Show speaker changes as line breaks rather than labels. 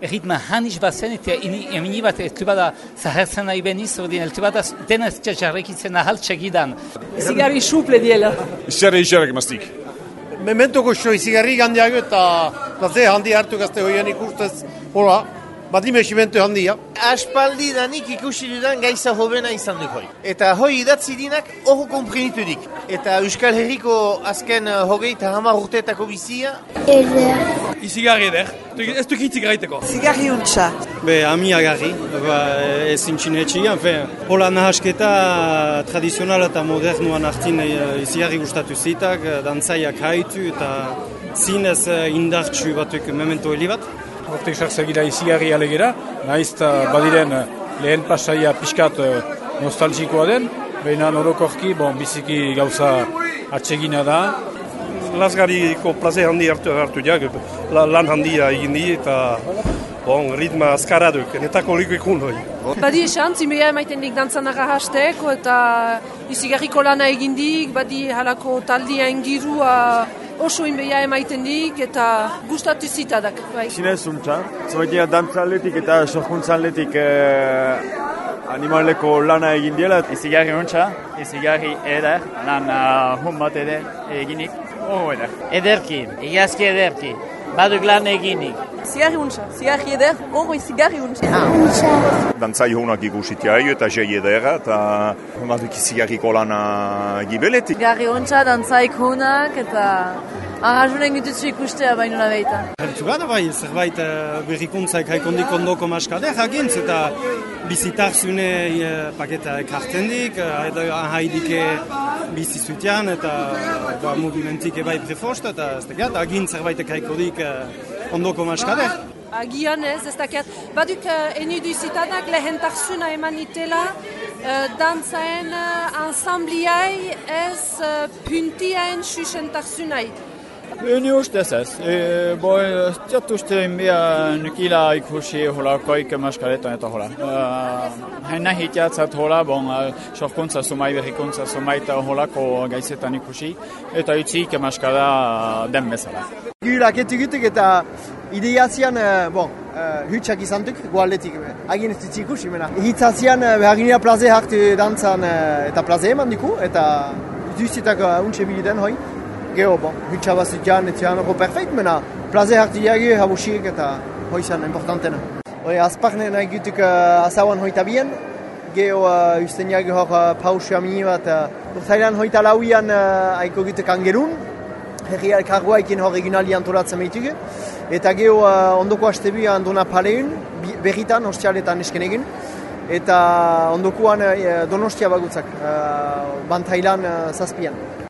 Erritma hanis bat zen, eta emini bat eltu bada zahertzen nahi beniz, ordin eltu bada dena ez jarrekitzen ahal txegidan.
Zigarri suple diela.
Izarre izarrek mastik.
Mementoko xo izigarri gandiago eta naze handi hartu gazte hoian ikustez, hola, badimesimentu handia.
Aspaldi danik ikusi dudan gaiza hobena izan du hoi. Eta hoi idatzi dinak oho komprenitu Eta Euskal Herriko azken uh, hogei eta hamar urteetako bizia.
Eder.
Izigarri eder. Ez duk hitzik gaiteko.
Zigarri untxa.
Be, ami agarri. Ba, ez zintxinetxi. Hola nahasketa tradizionala eta modernuan hartin izigarri gustatu zitak, dantzaiak haitu eta zinez indartxu batuk memento helibat.
Hortek sartzegira izigarri alegera, nahiz badiren lehen pasaia pixkat nostalgikoa den, baina norokorki, bon, biziki gauza atsegina da.
Lasgariko plaze handi hartu hartu jak, lan handia egin di eta bon, ritma azkarra duk, netako liko ikun hori.
Badi esan, zimea emaiten dik dantzan hasteko eta izigarriko lana egindik, badi halako taldia ingirua oso inbeia emaiten dik eta gustatu zitadak. Bai.
Zinez untza, zoitia dantzaletik eta sorkuntzaletik eh, animaleko lana egin diela.
Izigarri untza, izigarri eder, lan uh, hun bat eder eginik. Oh, eder. Ederki, igazki ederki, baduk lan eginik.
Zigarri untza, zigarri eder, horro zigarri untza.
Dantzai honak ikusitia eta jai edera eta baduk izigarriko lana gibeletik.
Zigarri untza, dantzaik honak eta arrazunen gututzu ikustea baino.
Hertzu gara bai, zerbait uh, berrikuntzaik haikondik ondoko maskade jagintz eta bizitar zune uh, paketa ekartzen dik, uh, edo haidike bizi zutian eta ba, movimentik ebai prefost eta ez da agintz zerbait ekaikodik uh, ondoko maskade.
Agian ez, ez dakiat. Baduk uh, eni duzitanak lehentarzuna eman itela uh, dantzaen uh, ansambliai ez uh, puntiaen susentarsunai.
Ni ustez ez. E, bo, uste inbia nukila ikusi hola koik maskaletan eta hola. Uh, Henna hitiatzat hola, bon, sorkuntza sumai berrikuntza sumai eta holako gaizetan ikusi. Eta utzik maskada den bezala.
Gira, ketugutuk eta ideazian, bon, hutsak izan duk, goaldetik, agin ez dutzi ikusi, mena. Hitzazian, behaginera plaze hartu dantzan eta plaze eman duku, eta duzitak untxe biliden hoi. Gero, bon, zutian, ez zian hori perfekt, mena, plaze hartu diagi, habusiek eta hoi zan, importantena. Hoi, azparne nahi gutuk uh, azauan hoita bien, gero uh, usten jagi hor uh, pausia mini bat, uh, urtailan hoita lauian uh, aiko gutuk angerun, herri elkargoaikin hor eginali antolatzen eta gero uh, ondoko hastebi andona paleun, berritan, hostialetan esken egin, eta ondokuan uh, donostia bagutzak, uh, bantailan uh, zazpian.